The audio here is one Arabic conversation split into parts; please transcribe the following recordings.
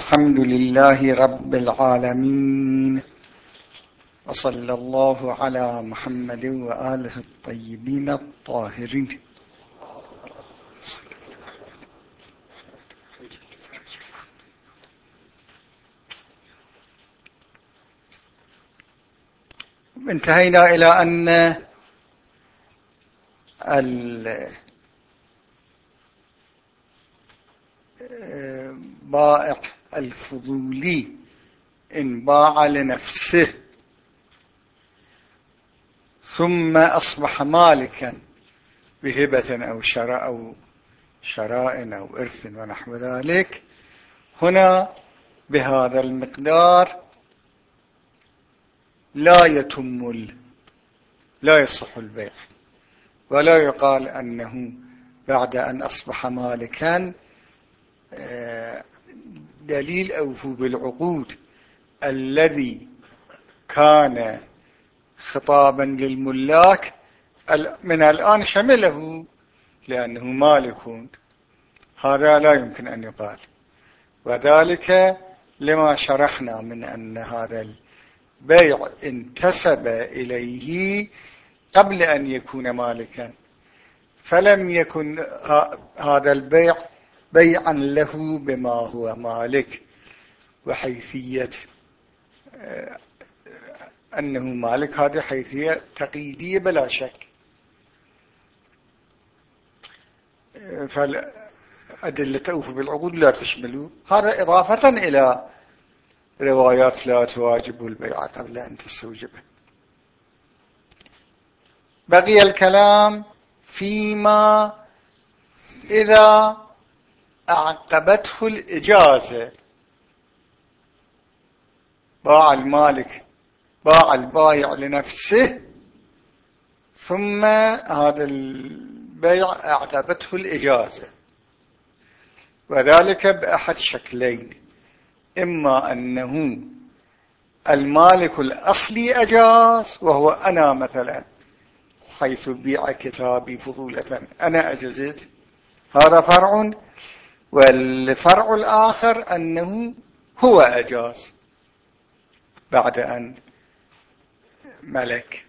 الحمد لله رب العالمين وصلى الله على محمد وآله الطيبين الطاهرين. انتهينا إلى أن البائع الفضولي إن باع لنفسه. ثم أصبح مالكا بهبة أو شراء أو شراء أو إرث ونحو ذلك. هنا بهذا المقدار لا يتم لا يصح البيع. ولا يقال أنه بعد أن أصبح مالكا آه، دليل أوفو بالعقود الذي كان خطابا للملاك من الآن شمله لأنه مالك. هذا لا يمكن أن يقال. وذلك لما شرحنا من أن هذا البيع انتسب إليه قبل أن يكون مالكا. فلم يكن هذا البيع بيعا له بما هو مالك وحيثية آه، أنه مالك. هذه حيثية تقييدية بلا شك. فالأدلة أوف بالعقود لا تشمل هذا إضافة إلى روايات لا تواجب البيع قبل أن تستوجبه بقي الكلام فيما إذا أعقبته الإجازة. باع المالك باع البايع لنفسه ثم هذا البيع أعقبته الإجازة. وذلك بأحد شكلين. إما أنه المالك الأصلي أجاز وهو أنا مثلا حيث بيع كتابي فضولة أنا أجزت. هذا فرع والفرع الآخر أنه هو أجاز بعد أن ملك.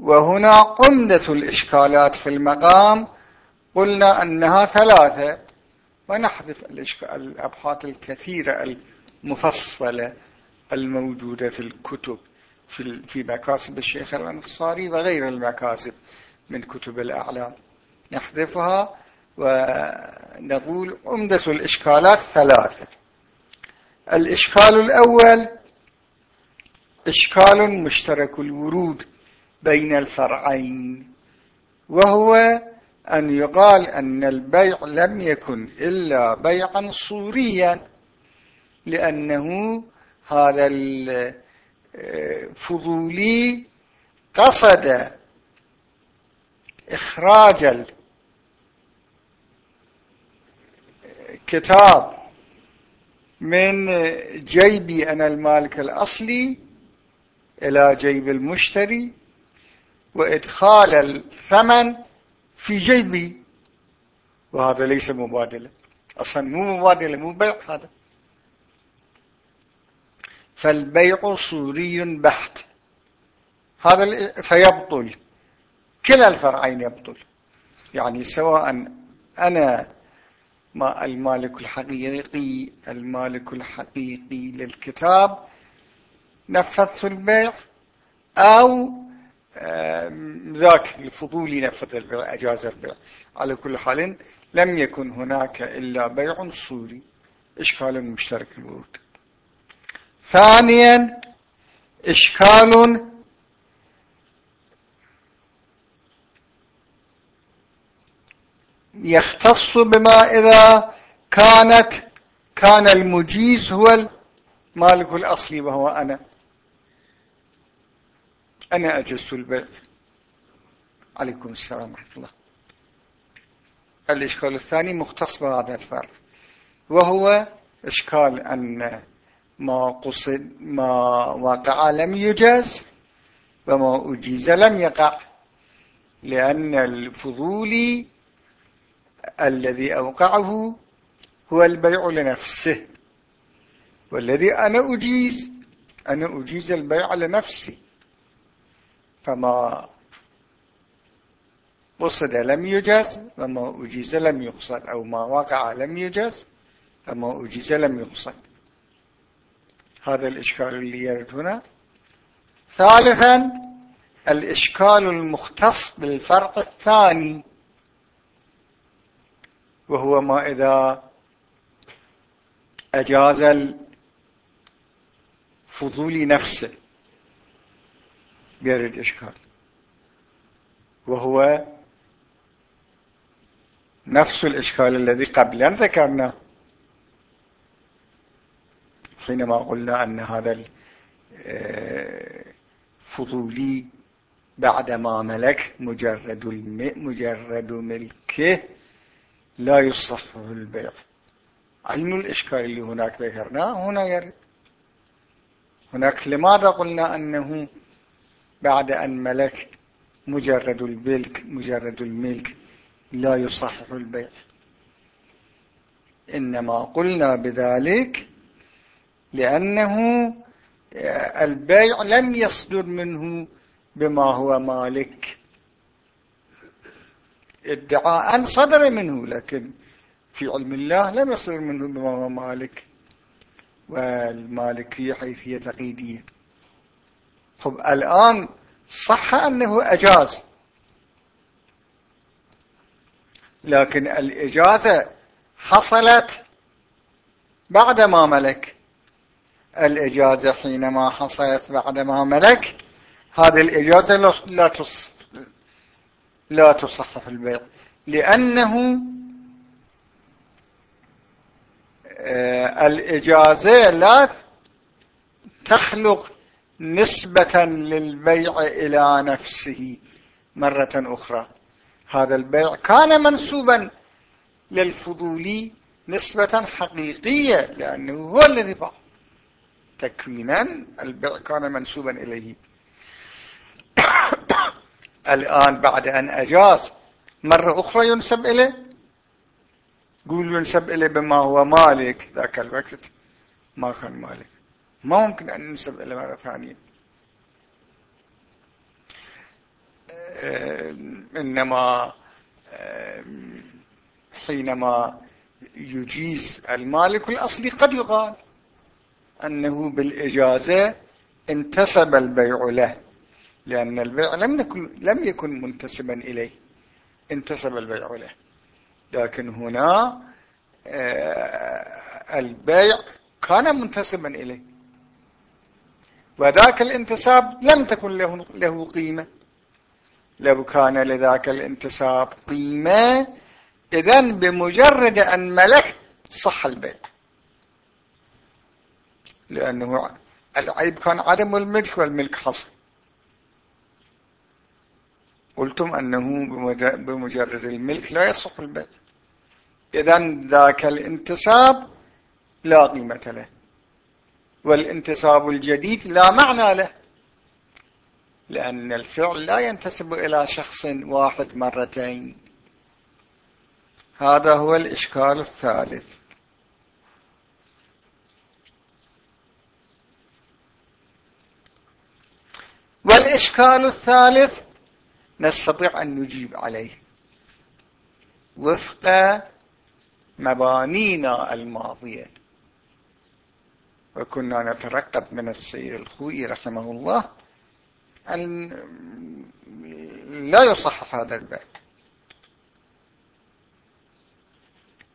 وهنا عمدة الإشكالات في المقام. قلنا أنها ثلاثة ونحذف الأبحاث الكثيرة المفصلة الموجودة في الكتب في مكاسب الشيخ الأنصاري وغير المكاسب من كتب الأعلام. نحذفها ونقول عمدة الإشكالات ثلاثة. الإشكال الأول إشكال مشترك الورود بين الفرعين وهو أن يقال أن البيع لم يكن إلا بيعا صوريا لأنه هذا الفضولي قصد إخراج الكتاب من جيبي أنا المالك الأصلي إلى جيب المشتري وإدخال الثمن في جيبي. وهذا ليس مبادلة. أصلا مو مبادلة مو بيع هذا. فالبيع صوري بحت. هذا فيبطل. كلا الفرعين يبطل. يعني سواء أنا ما المالك الحقيقي المالك الحقيقي للكتاب نفذت البيع أو ذاك الفضولي نفذ البيع أجاز البيع. على كل حال لم يكن هناك إلا بيع صوري إشكال مشترك الورود ثانيا إشكال يختص بما إذا كانت كان المجيز هو المالك الأصلي وهو أنا. أنا أجزت البيع عليكم السلام ورحمة الله. الإشكال الثاني مختص بهذا الفرق وهو إشكال أن ما قصد ما وقع لم يجز وما أجيز لم يقع. لأن الفضولي الذي أوقعه هو البيع لنفسه والذي أنا أجيز أنا أجيز البيع لنفسي. فما قصد لم يجز وما أجيز لم يقصد أو ما وقع لم يجز فما أجيز لم يقصد. هذا الإشكال اللي يرد هنا. ثالثا الإشكال المختص بالفرق الثاني. وهو ما إذا أجاز الفضول نفسه. بيرد إشكال وهو نفس الإشكال الذي قبلا ذكرناه. حينما قلنا أن هذا الفضولي بعدما ملك مجرد مجرد ملكه. لا يصحه البيع. عين الإشكال اللي هناك ذكرناه هنا يرد هناك لماذا قلنا أنه بعد أن ملك مجرد الملك مجرد الملك لا يصحح البيع؟ إنما قلنا بذلك لأنه البيع لم يصدر منه بما هو مالك. ادعاء صدر منه لكن في علم الله لم يصدر منه هو مالك والمالكية حيثية تقييدية. خب الآن صح أنه أجاز. لكن الإجازة حصلت بعدما ملك. الإجازة حينما حصلت بعدما ملك هذه الإجازة لا تصح لا تصح في البيع لأنه آه، الإجازة لا تخلق نسبة للبيع إلى نفسه مرة أخرى. هذا البيع كان منسوبا للفضولي نسبة حقيقية لأنه هو الذي باع. تكوينا البيع كان منسوبا إليه. الآن بعد أن أجاز. مرة أخرى ينسب إليه؟ قول ينسب إليه بما هو مالك. ذاك الوقت ما كان مالك. ما ممكن أن ينسب إليه مرة ثانية. آه، إنما آه، حينما يجيز المالك الأصلي قد يقال أنه بالإجازة انتسب البيع له. لأن البيع لم يكن, لم يكن منتسبا إليه. انتسب البيع له لكن هنا آه، البيع كان منتسبا إليه. وذاك الانتساب لم تكن له, له قيمة. لو كان لذاك الانتساب قيمة إذن بمجرد أن ملك صح البيع. لأنه العيب كان عدم الملك والملك حصل قلتم أنه بمجرد الملك لا يصح البيع. إذن ذاك الانتساب لا قيمة له. والانتساب الجديد لا معنى له. لأن الفعل لا ينتسب إلى شخص واحد مرتين. هذا هو الإشكال الثالث. والإشكال الثالث نستطيع أن نجيب عليه. وفق مبانينا الماضية. وكنا نترقب من السيد الخوي رحمه الله أن لا يصحح هذا الباب.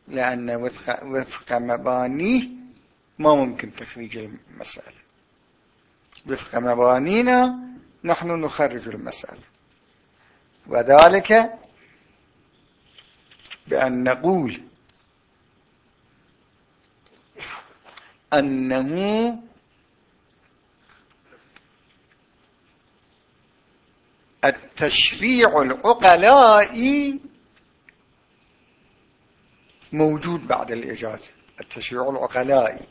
لأن وفق, وفق مبانيه ما ممكن تخريج المسألة. وفق مبانينا نحن نخرج المسألة. وذلك بأن نقول أنه التشريع العقلائي موجود بعد الإجازة التشريع العقلائي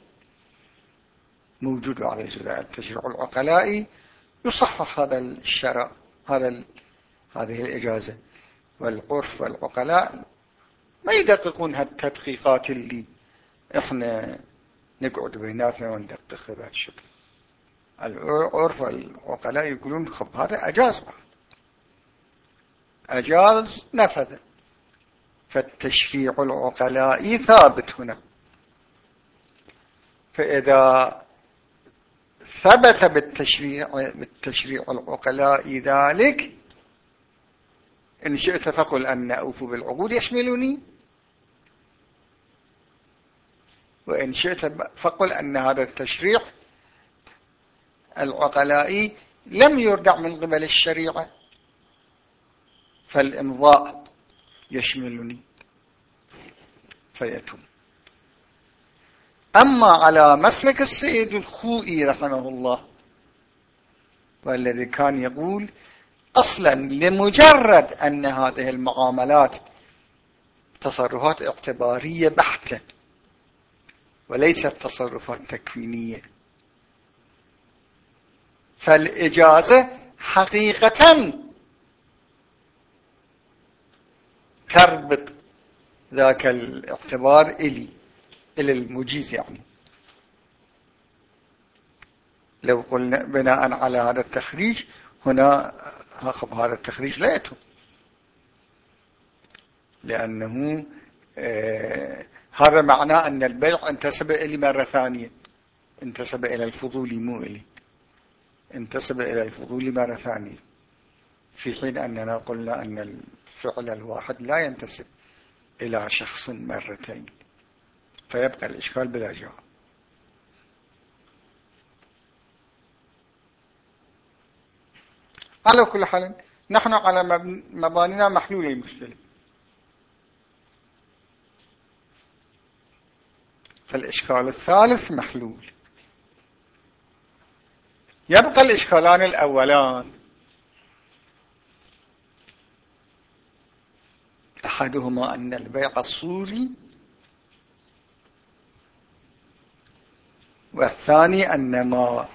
موجود بعد الإجازة التشريع العقلائي يصحح هذا الشرع هذا هذه الإجازة. والعرف والعقلاء ما يدققون هالتدقيقات اللي إحنا نقعد بيناتنا وندقق بهذا الشكل العرف العقلاء يقولون خب هذا أجاز أجاز نفذ. فالتشريع العقلاء ثابت هنا. فإذا ثبت بالتشريع, بالتشريع العقلاء ذلك إن شئت فقل أن أوفوا بالعقود يشملني. وإن شئت فقل أن هذا التشريع العقلائي لم يردع من قبل الشريعة فالإمضاء يشملني فيتم. أما على مسلك السيد الخوئي رحمه الله والذي كان يقول أصلا لمجرد أن هذه المعاملات تصرفات اعتبارية بحتة وليست تصرفات تكوينية. فالإجازة حقيقة تربط ذاك الاعتبار إلي إلى المجيز يعني. لو قلنا بناء على هذا التخريج هنا هذا التخريج لا يتم لأنه آه هذا معناه أن البيع انتسب إلي مرة ثانية. انتسب إلى الفضول مو إلي. انتسب إلى الفضول مرة ثانية. في حين أننا قلنا أن الفعل الواحد لا ينتسب إلى شخص مرتين. فيبقى الإشكال بلا جواب. على كل حال نحن على مبانينا محلول المشكلة. فالإشكال الثالث محلول. يبقى الإشكالان الأولان. أحدهما أن البيع الصوري والثاني أن ما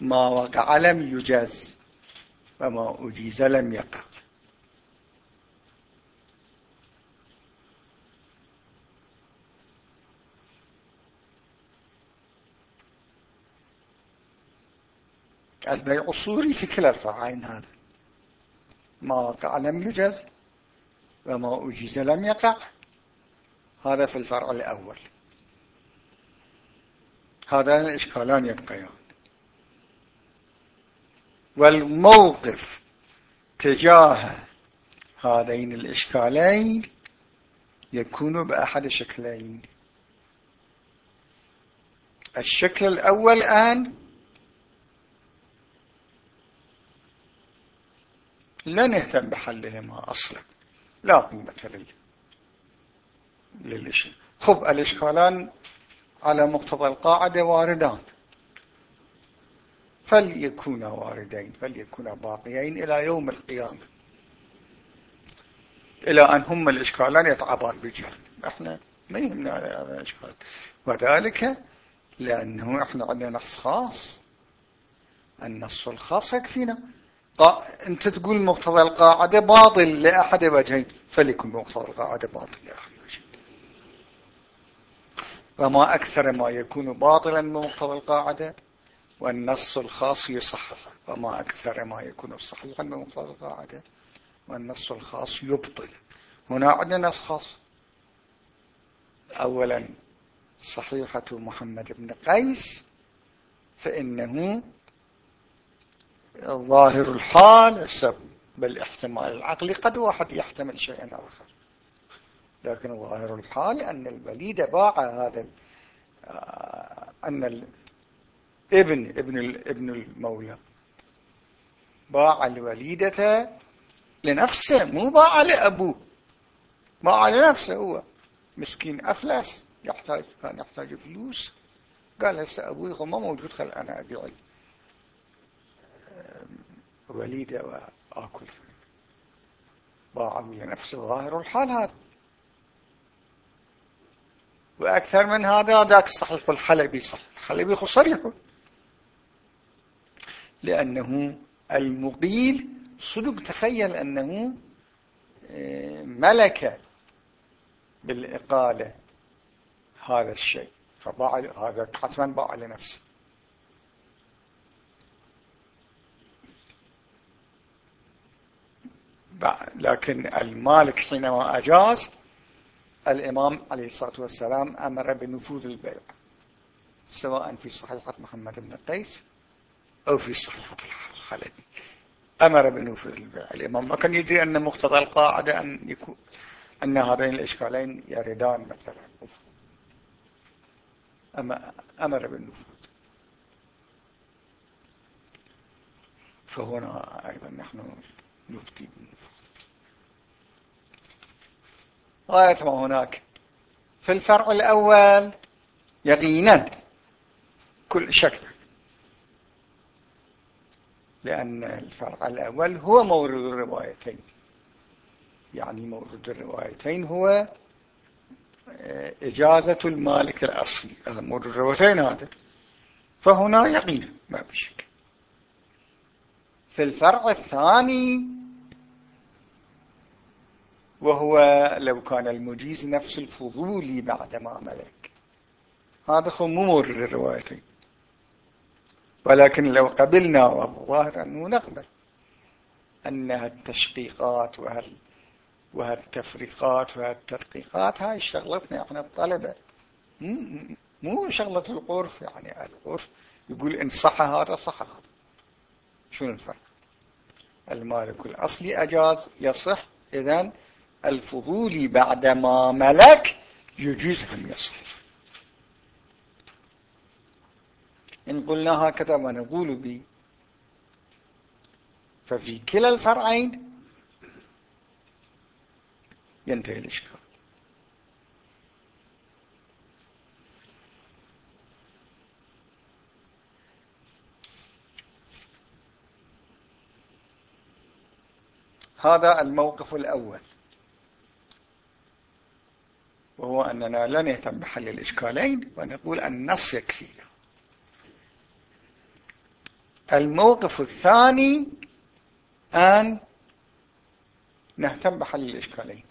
ما وقع لم يجاز وما أجيز لم يقع. البيع الصوري في كلا الفرعين هذا. ما وقع لم يجز وما أجيز لم يقع. هذا في الفرع الأول. هذان الإشكالان يبقيان. والموقف تجاه هذين الإشكالين يكون بأحد شكلين. الشكل الأول الآن لا نهتم بحلهما أصلا. لا قيمة للإشكال. خب الإشكالان على مقتضى القاعدة واردان. فليكونا واردين فليكونا باقيين إلى يوم القيامة. إلى أن هم الإشكالان يتعبان بجهل إحنا ما يهمنا هذا الإشكال. وذلك لأنه إحنا عندنا نص خاص. النص الخاص يكفينا. أنت تقول مقتضى القاعدة باطل لأحد وجهين فليكن مقتضى القاعدة باطل لأحد وجهين. وما أكثر ما يكون باطلا بمقتضى القاعدة والنص الخاص يصحح وما أكثر ما يكون صحيحا بمقتضى القاعدة والنص الخاص يبطل. هنا عندنا نص خاص. أولا صحيحة محمد بن قيس فإنه ظاهر الحال بالاحتمال العقلي قد واحد يحتمل شيئا آخر. لكن ظاهر الحال أن الوليد باع هذا آه، أن الابن ابن ابن المولى. باع الوليدة لنفسه مو باع لأبوه. باع لنفسه هو. مسكين أفلس يحتاج كان يحتاج فلوس. قال هسه أبوي ما موجود خل أنا أبيع وليدة وآكل. باعه لنفس ظاهر الحال هذا. وأكثر من هذا ذاك صحيح الحلبي صحيح الحلبي صريح. لأنه المقيل. صدق تخيل أنه آه، ملك بالإقالة هذا الشيء. فباع هذا حتما باع لنفسه. لكن المالك حينما أجاز الإمام عليه الصلاة والسلام أمر بنفوذ البيع سواء في صحيحة محمد بن قيس أو في صحيحة الخالد أمر بنفوذ البيع الإمام ما كان يدري أن مقتضى القاعدة أن يكون أن هذين الإشكالين يردان مثلا. أمر بالنفوذ فهنا أيضا نحن نفتي بالنفوذ غاية ما هناك. في الفرع الأول. يقينا. كل شك. لأن الفرع الأول هو مورد الروايتين. يعني مورد الروايتين هو آه، إجازة المالك الأصلي. هذا مورد الروايتين هذا. فهنا يقينا ما بشك في الفرع الثاني وهو لو كان المجيز نفس الفضولي بعدما ملك. هذا هو مورد الروايتين. ولكن لو قبلنا والظاهر أنه نقبل أنها التشقيقات وهل وهالتفريقات وهالتدقيقات هاي شغلتنا إحنا الطلبة. مو شغلة العرف يعني العرف يقول إن صح هذا صح هذا. شنو الفرق؟ المالك الأصلي أجاز يصح إذن الفضولي بعدما ملك يجوز أن يصح. إن قلنا هكذا ونقول به. ففي كلا الفرعين ينتهي الإشكال. هذا الموقف الأول. وهو أننا لا نهتم بحل الإشكالين ونقول النص يكفينا. الموقف الثاني أن نهتم بحل الإشكالين.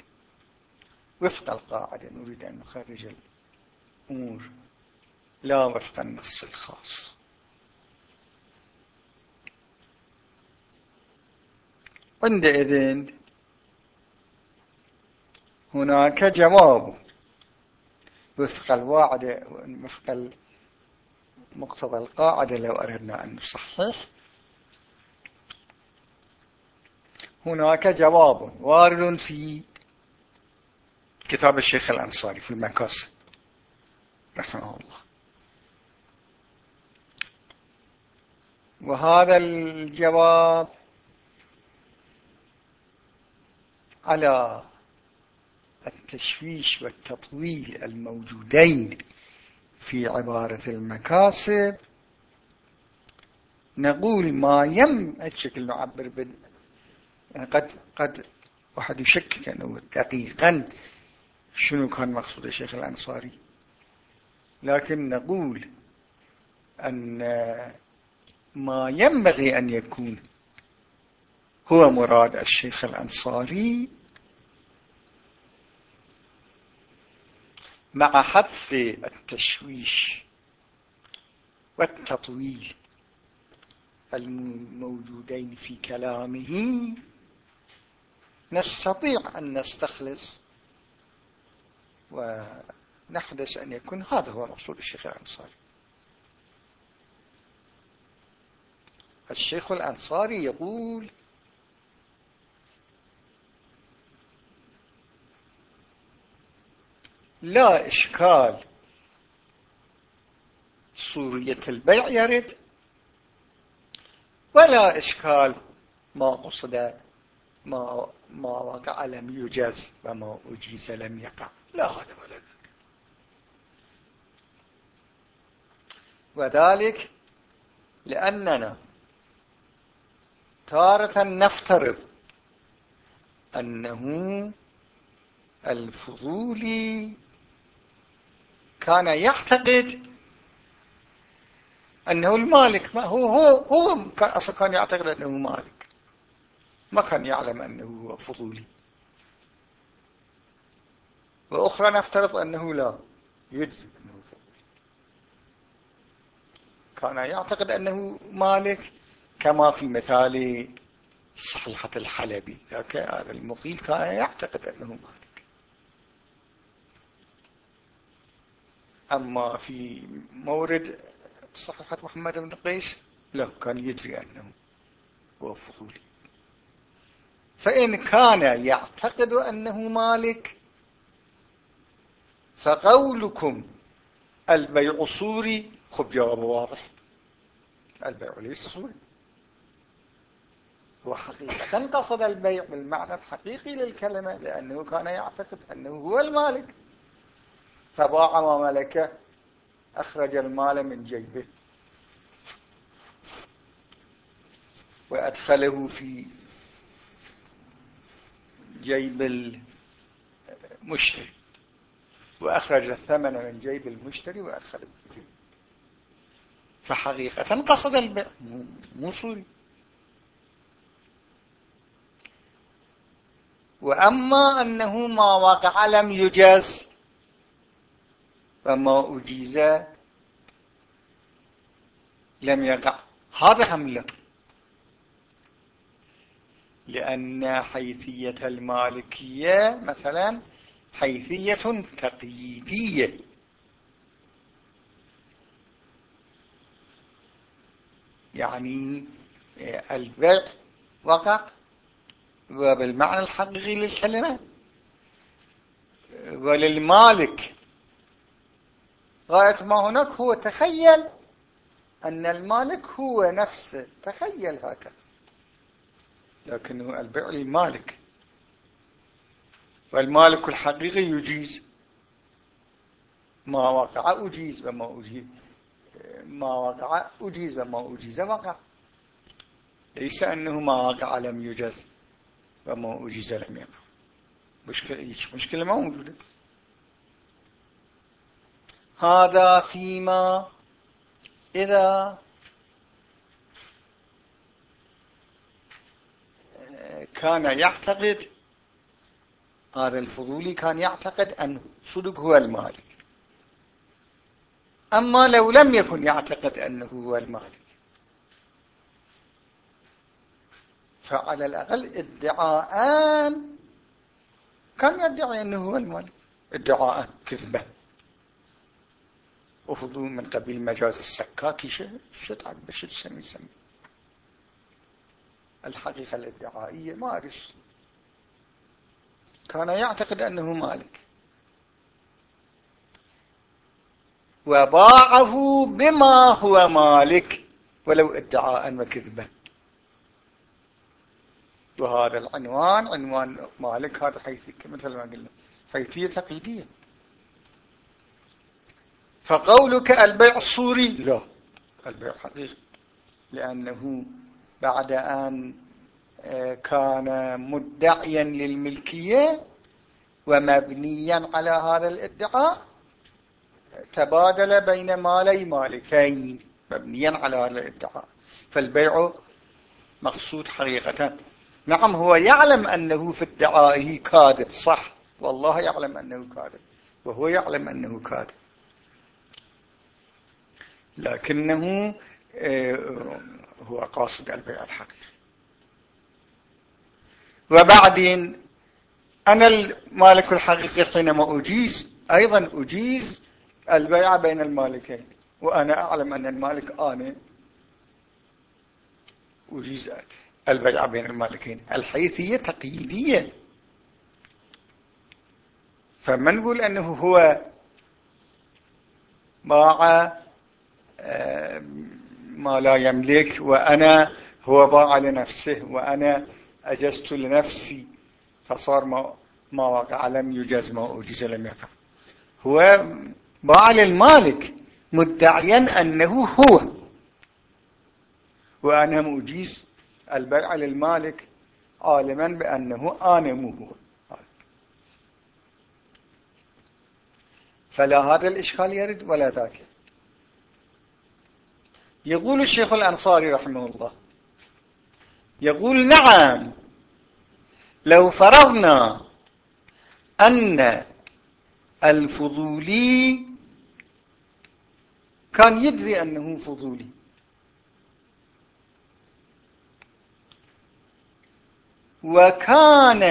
وفق القاعدة نريد أن نخرج الأمور لا وفق النص الخاص. عندئذ هناك جواب. وفق الواعدة وفق مقتضى القاعدة لو أردنا أن نصحح. هناك جواب وارد في كتاب الشيخ الأنصاري في المكاسب رحمه الله. وهذا الجواب على التشويش والتطويل الموجودين. في عبارة المكاسب. نقول ما يم الشكل نعبر بال يعني قد قد واحد يشكك أنه دقيقا شنو كان مقصود الشيخ الأنصاري. لكن نقول أن ما ينبغي أن يكون هو مراد الشيخ الأنصاري مع حذف التشويش والتطويل الموجودين في كلامه. نستطيع أن نستخلص ونحدث أن يكون هذا هو مقصود الشيخ الأنصاري. الشيخ الأنصاري يقول لا إشكال. صورية البيع يرد ولا إشكال. ما قصد ما ما وقع لم يجاز وما أجيز لم يقع. لا هذا ولا ذاك وذلك لأننا تارة نفترض أنه الفضولي كان يعتقد أنه المالك ما هو هو هو كان أصلا كان يعتقد أنه مالك. ما كان يعلم أنه هو فضولي. وأخرى نفترض أنه لا يجزي أنه فضولي. كان يعتقد أنه مالك كما في مثال صحيحة الحلبي. ذاك هذا المقيل كان يعتقد أنه مالك. أما في مورد صحيحة محمد بن قيس لا كان يدري أنه هو فضولي فإن كان يعتقد أنه مالك فقولكم البيع صوري خب جواب واضح. البيع ليس صوري. هو حقيقة قصد البيع بالمعنى الحقيقي للكلمة لأنه كان يعتقد أنه هو المالك. فباع ما ملكه أخرج المال من جيبه. وأدخله في جيب المشتري. وأخرج الثمن من جيب المشتري وأدخله في فحقيقة قصد البيع مو صوري وأما أنه ما وقع لم يجاز فما أجيز لم يقع. هذا هم لأن حيثية المالكية مثلا حيثية تقييدية. يعني البيع وقع وبالمعنى الحقيقي للكلمة. وللمالك غاية ما هناك هو تخيل أن المالك هو نفسه. تخيل هكذا. لكنه البيع للمالك والمالك الحقيقي يجيز. ما وقع أجيز وما أجيز. ما وقع أجيز وما أجيز. وقع. ليس أنه ما وقع لم يجز وما أجيز لم يقع. مشكلة, مشكلة ما موجودة. هذا فيما إذا كان يعتقد هذا الفضولي كان يعتقد أن صدق هو المالك. أما لو لم يكن يعتقد أنه هو المالك فعلى الأقل ادعاء كان يدعي أنه هو المالك. ادعاء كذبة. وفضول من قبيل مجاز السكاكي شد عد بشد سمي. الحقيقة الادعائية ما أدري كان يعتقد أنه مالك. وباعه بما هو مالك ولو ادعاء وكذبا. وهذا العنوان عنوان مالك هذا حيثية مثل ما قلنا حيثية تقييدية فقولك البيع الصوري. لا. البيع حقيقي. لأنه بعد أن آه، كان مدعيا للملكية ومبنيا على هذا الإدعاء تبادل بين مالي مالكين مبنيا على هذا الإدعاء. فالبيع مقصود حقيقة نعم هو يعلم أنه في ادعائه كاذب. صح. والله يعلم أنه كاذب. وهو يعلم أنه كاذب. لكنه آه، هو قاصد البيع الحقيقي. وبعدين أنا المالك الحقيقي حينما أجيز أيضا أجيز البيع بين المالكين وأنا أعلم أن المالك أنا أجيز البيع بين المالكين. الحيثية تقييدية فما نقول أنه هو باع ما لا يملك وأنا هو باع لنفسه وأنا أجزت لنفسي فصار ما, ما وقع لم يجز ما أجز لم يقع. هو باع للمالك مدعيا أنه هو. وأنا مجيز البيع للمالك عالما بأنه أنا مو هو. فلا هذا الإشكال يرد ولا ذاك. يقول الشيخ الأنصاري رحمه الله يقول نعم لو فرضنا أن الفضولي كان يدري أنه فضولي. وكان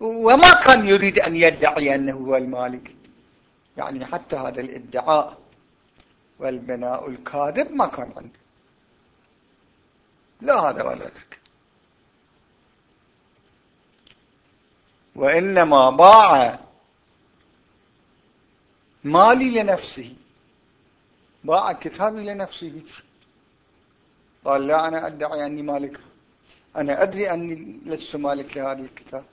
وما كان يريد أن يدعي أنه هو المالك. يعني حتى هذا الادعاء والبناء الكاذب ما كان عنده لا هذا ولا ذاك. وإنما باع مالي لنفسه. باع كتابي لنفسه. قال لا أنا أدعي أني مالك. أنا أدري أني لست مالك لهذا الكتاب.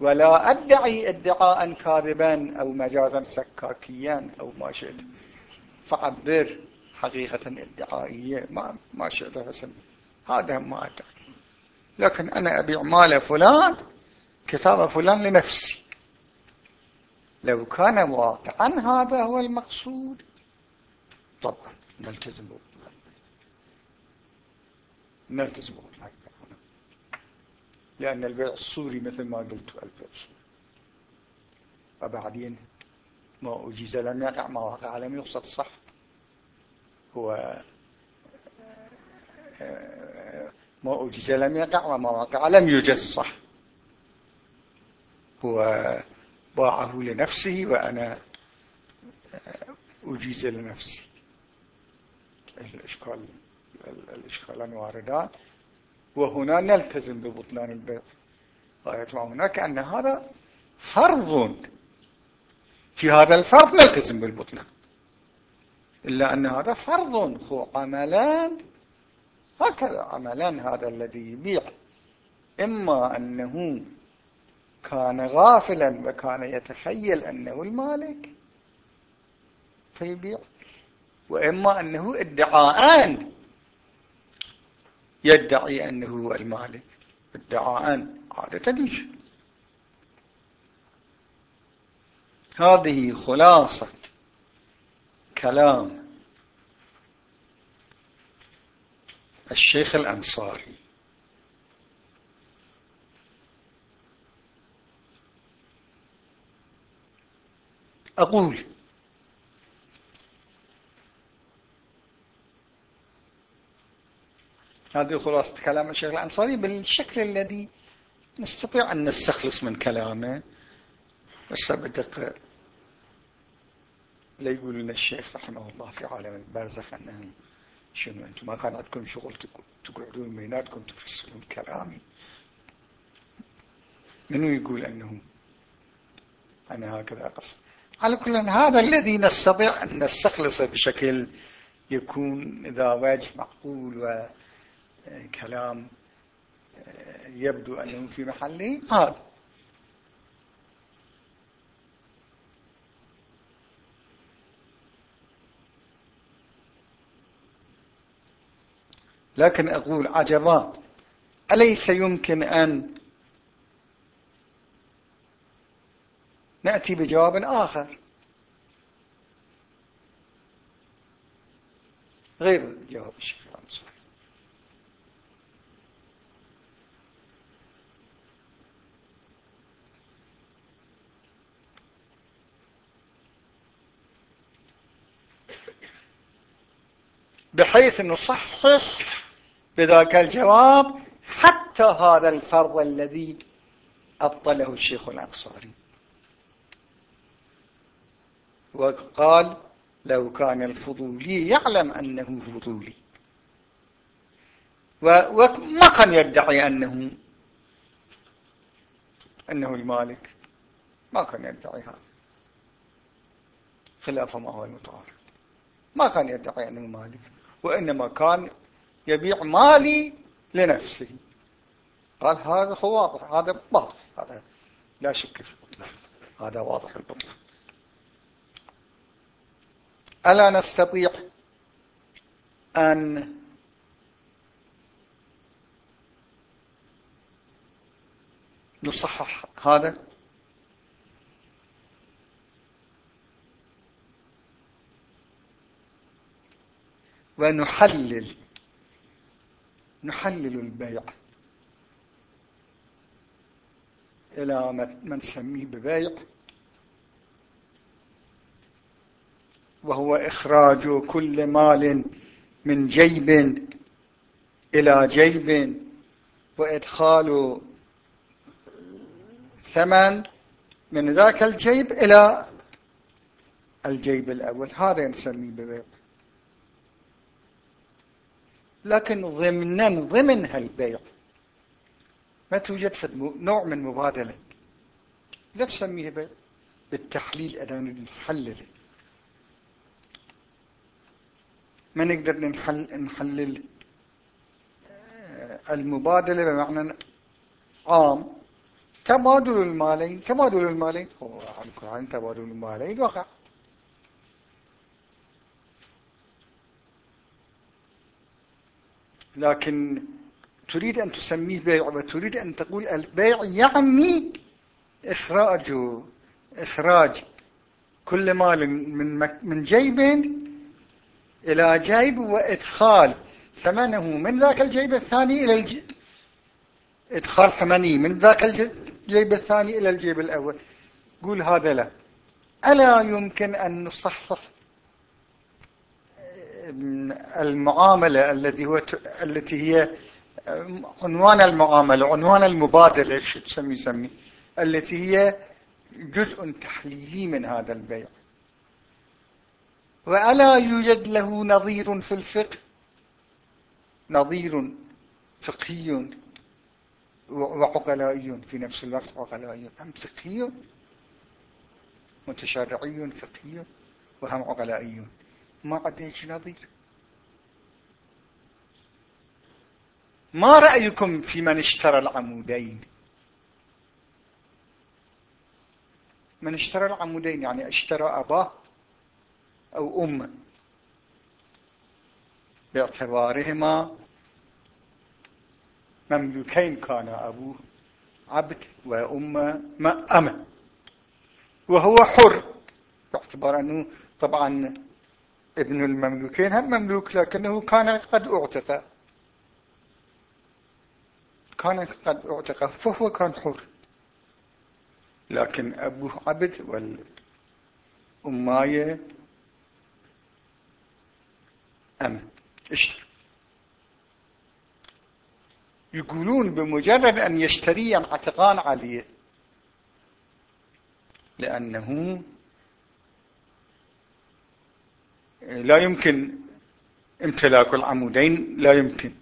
ولا أدعي ادعاء كاذبا أو مجازا سكاكيا أو ما شئت. فعبر حقيقة ادعائية ما, ما شئت فسمي. هذا ما أدعي لكن أنا أبيع مال فلان كتاب فلان لنفسي. لو كان واقعا هذا هو المقصود. طبعا نلتزم نلتزم لأن البيع الصوري مثل ما قلت البيع الصوري وبعدين ما أجيز لم يقع ما وقع لم يقصد صح. هو ما أجيز لم يقع وما وقع لم يجز صح. هو باعه لنفسه وأنا أجيز لنفسي. الإشكال الإشكالان واردان وهنا نلتزم ببطلان البيع غاية هناك أن هذا فرض. في هذا الفرض نلتزم بالبطلان. إلا أن هذا فرض هو عملان هكذا عملان هذا الذي يبيع. إما أنه كان غافلا وكان يتخيل أنه المالك فيبيع. وإما أنه ادعاءان. يدعي أنه هو المالك. ادعاء عادة يجي. هذه خلاصة. كلام الشيخ الأنصاري. أقول هذه خلاصة كلام الشيخ الأنصاري بالشكل الذي نستطيع أن نستخلص من كلامه. بس بدق لا يقول لنا الشيخ رحمه الله في عالم البرزخ أنه شنو أنتم؟ ما كان عندكم شغل تقعدون بيناتكم تفصلون كلامي. منو يقول أنه أنا هكذا قصد على كل هذا الذي نستطيع أن نستخلصه بشكل يكون إذا وجه معقول و كلام يبدو أنه في محله. قال لكن أقول عجبا. أليس يمكن أن نأتي بجواب آخر؟ غير جواب الشيخ الأنصاري. بحيث نصحح بذاك الجواب حتى هذا الفرض الذي أبطله الشيخ الأنصاري. وقال لو كان الفضولي يعلم أنه فضولي. وما كان يدعي أنه أنه المالك. ما كان يدعي هذا. خلاف ما هو المتعارف ما كان يدعي أنه مالك. وإنما كان يبيع مالي لنفسه. قال هذا هو واضح هذا باطل هذا لا شك في البطلان هذا واضح البطلان ألا نستطيع أن نصحح هذا؟ ونحلل نحلل البيع. إلى ما نسميه ببيع. وهو إخراج كل مال من جيب إلى جيب وإدخال ثمن من ذاك الجيب إلى الجيب الأول. هذا نسميه ببيع. لكن ضمنا ضمن هالبيع ما توجد نوع من مبادلة. لا تسميه بيع بالتحليل أنا نحلل. ما نقدر نحل نحلل آه، المبادلة بمعنى عام. تبادل المالين تبادل المالين. هو القرآن تبادل المالين. وقع لكن تريد أن تسميه بيع وتريد أن تقول البيع يعني إخراج إخراج كل مال من من جيب إلى جيب وإدخال ثمنه من ذاك الجيب الثاني إلى الجيب إدخال ثمنه من ذاك الجيب الثاني إلى الجيب الأول. قول هذا لا. ألا يمكن أن نصحح المعاملة التي هو التي هي عنوان المعاملة عنوان المبادلة شو تسمي سمي التي هي جزء تحليلي من هذا البيع. وألا يوجد له نظير في الفقه نظير فقهي وعقلائي في نفس الوقت عقلائي هم فقهي متشرعي فقهي وهم عقلائي. ما عندك نظير. ما رأيكم في من اشترى العمودين؟ من اشترى العمودين يعني اشترى أباه أو أمه باعتبارهما مملوكين كان أبوه عبد وأمه أمه وهو حر باعتبار أنه طبعا ابن المملوكين هم مملوك لكنه كان قد اعتق كان قد اعتق فهو كان حر. لكن أبوه عبد والأماية أمن اشتري يقولون بمجرد أن يشتري عتقان عليه لأنه لا يمكن امتلاك العمودين لا يمكن.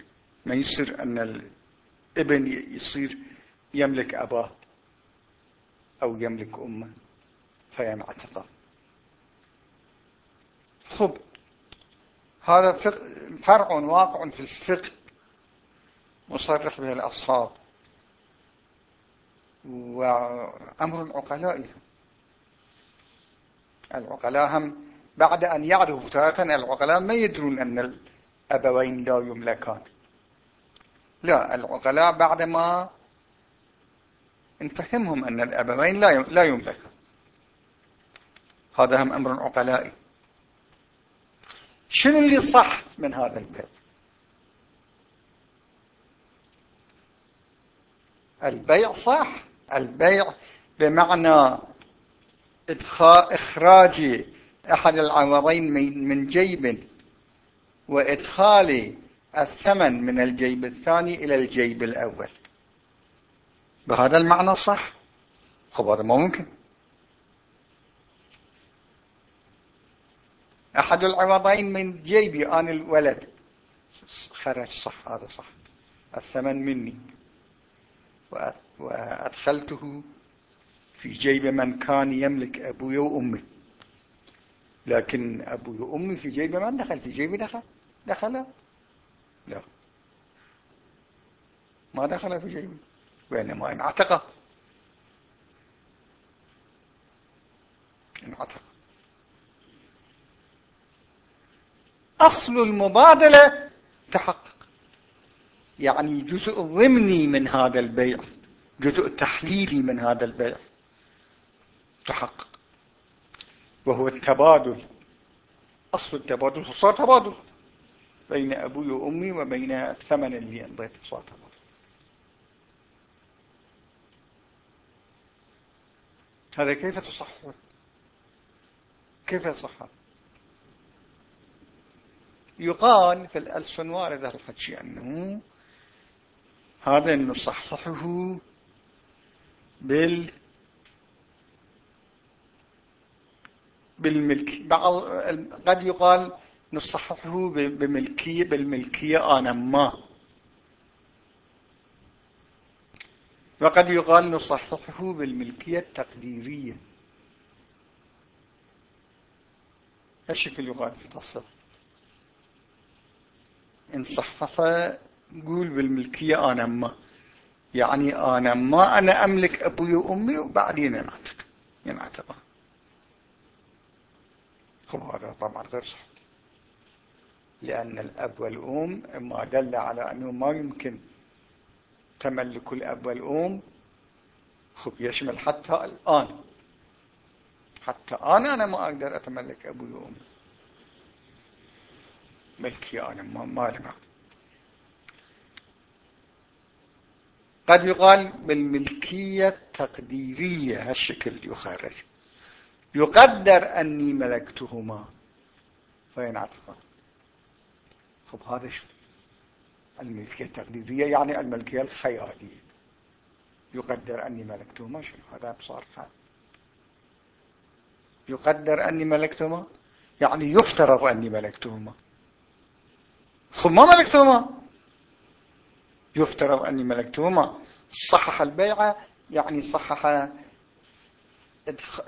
ما يصير أن الابن يصير يملك أباه أو يملك أمه فينعتقه خب هذا فرع واقع في الفقه مصرح به الأصحاب وأمر عقلائي العقلاء هم بعد أن يعرفوا تارة العقلاء ما يدرون أن الأبوين لا يملكان. لا العقلاء بعدما نفهمهم أن الأبوين لا يملكان. هذا هم أمر عقلائي. شنو اللي صح من هذا البيع البيع صح. البيع بمعنى إخراج أحد العوضين من جيب وإدخال الثمن من الجيب الثاني إلى الجيب الأول. بهذا المعنى صح؟ خب هذا ما ممكن. أحد العوضين من جيبي أنا الولد. خرج صح هذا صح. الثمن مني. وأدخلته في جيب من كان يملك أبوي وأمي. لكن أبوي وأمي في جيب من دخل في جيبي دخل. دخل؟ لا. ما دخل في جيبي. وإنما انعتق انعتق أصل المبادلة تحقق. يعني جزء ضمني من هذا البيع جزء تحليلي من هذا البيع تحقق. وهو التبادل. أصل التبادل صار تبادل بين أبوي وأمي وبين الثمن اللي أنضيته صار تبادل. هذا كيف تصح؟ كيف يصح؟ يقال في الألسن واردة الحكي أنه هذا نصححه بال بالملك. بعض قد يقال نصححه بملكية بالملكية أنا ما. وقد يقال نصححه بالملكية التقديرية. الشكل يقال في تصف إن صحح قول بالملكية أنا ما. يعني أنا ما أنا أملك أبوي وأمي وبعدين ينعتق ينعتقه خب هذا طبعا غير صح لأن الأب والأم ما دل على أنه ما يمكن تملك الأب والأم خب يشمل حتى الآن. حتى أنا أنا ما أقدر أتملك أبوي وأمي ملكي أنا ما ما قد يقال بالملكية التقديرية هالشكل يخرج. يقدر أني ملكتهما. فينعتقان خب هذا شو؟ الملكية التقديرية يعني الملكية الخيالية. يقدر أني ملكتهما شنو؟ هذا بصار فعل. يقدر أني ملكتهما؟ يعني يفترض أني ملكتهما. خب ما ملكتهما؟ يفترض أني ملكتهما. صحح البيعة يعني صحح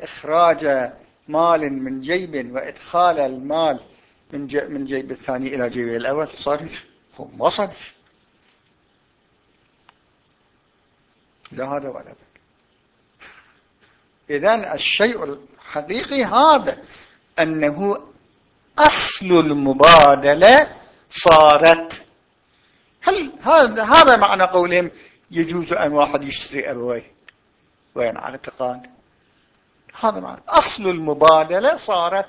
إخراج مال من جيب وإدخال المال من من جيب الثاني إلى جيب الأول. صرف. هو ما صرف؟ لا هذا ولا ذاك. إذن الشيء الحقيقي هذا أنه أصل المبادلة صارت. هل هذا هذا معنى قولهم يجوز أن واحد يشتري أبويه؟ وين؟ على اعتقاد هذا معنى. أصل المبادلة صارت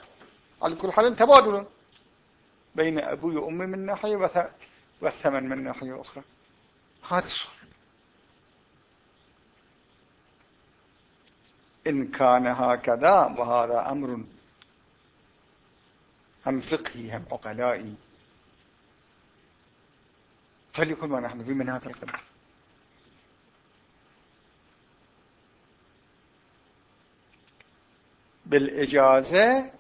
على كل حال تبادل بين أبوي وأمي من ناحية والثمن من ناحية أخرى. هذا الصور إن كان هكذا وهذا أمر هم فقهي هم عقلائي. فليكن ما نحن في من هذا القبل بالإجازة.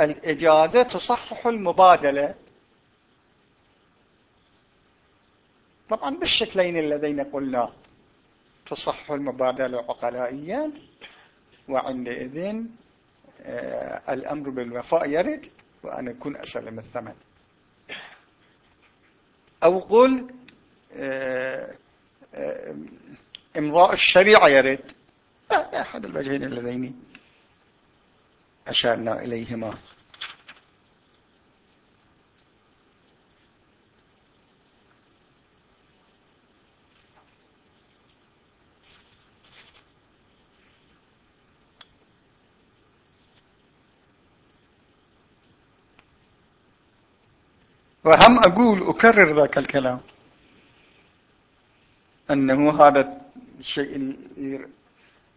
الإجازة تصحح المبادلة. طبعا بالشكلين اللذين قلنا. تصحح المبادلة عقلائيا وعندئذ آه الأمر بالوفاء يرد وأن يكون أسلم الثمن. أو قل آه إمضاء الشريعة يرد أحد الوجهين اللذين أشارنا إليهما. وهم أقول أكرر ذاك الكلام. أنه هذا الشيء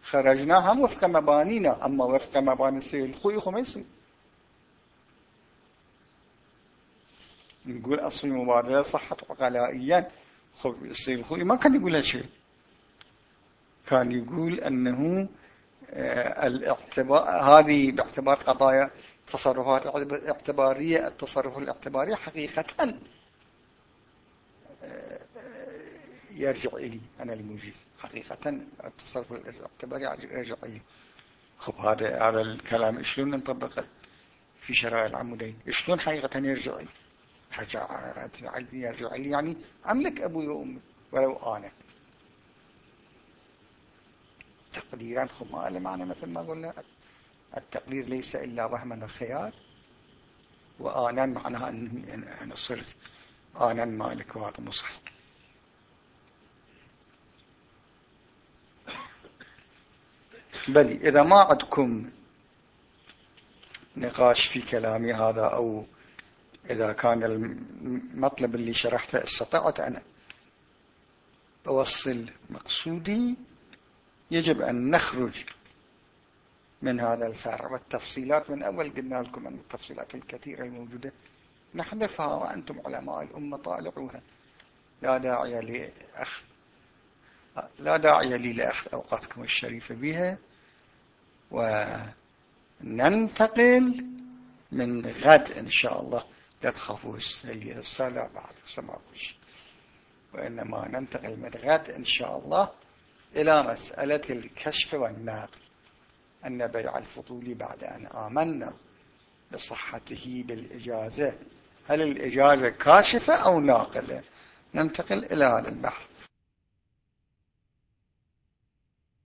خرجنا هم وفق مبانينا أما وفق مباني السيد الخوي خميسي نقول أصل المبادلة صحت عقلائيا السيد الخوي ما كان يقول هالشيء كان يقول أنه آه، الاعتبار هذه باعتبار قضايا تصرفات اعتبارية التصرف الاعتباري حقيقة آه، يرجع إلي. أنا المجيز حقيقة التصرف الاعتباري يرجع إلي. خب هذا هذا الكلام. شلون نطبقه في شرائع العمودين؟ شلون حقيقة يرجع إلي؟ يرجع إلي. يعني أملك أبوي وأمي ولو أنا تقديرا خب ما معنى. مثل ما قلنا التقدير ليس إلا وهما الخيال. وآنا معناها أن صرت آنا مالك وهذا مصحف بل إذا ما عندكم نقاش في كلامي هذا أو إذا كان المطلب اللي شرحته استطعت أن أوصل مقصودي يجب أن نخرج من هذا الفرع والتفصيلات من أول قلنا لكم أن التفصيلات الكثيرة الموجودة نحذفها وأنتم علماء الأمة طالعوها. لا داعي لأخذ لا داعي لي لأخذ أوقاتكم الشريفة بها. وننتقل من غد إن شاء الله. لا تخافوا الصلاة بعد سماوش وإنما ننتقل من غد إن شاء الله إلى مسألة الكشف والناقل أن بيع الفضول بعد أن آمنا بصحته بالإجازة. هل الإجازة كاشفة أو ناقلة؟ ننتقل إلى هذا البحث.